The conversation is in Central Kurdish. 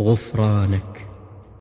غفرانك